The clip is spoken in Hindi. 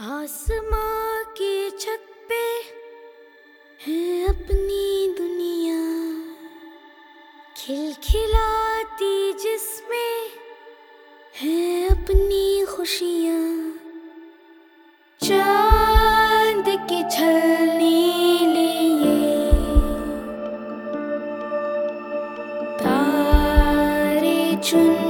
आसमां के छत पे है अपनी दुनिया। खिलखिलाती जिसमें है अपनी खुशियाँ। चाँद के छलने लिए तारे चुन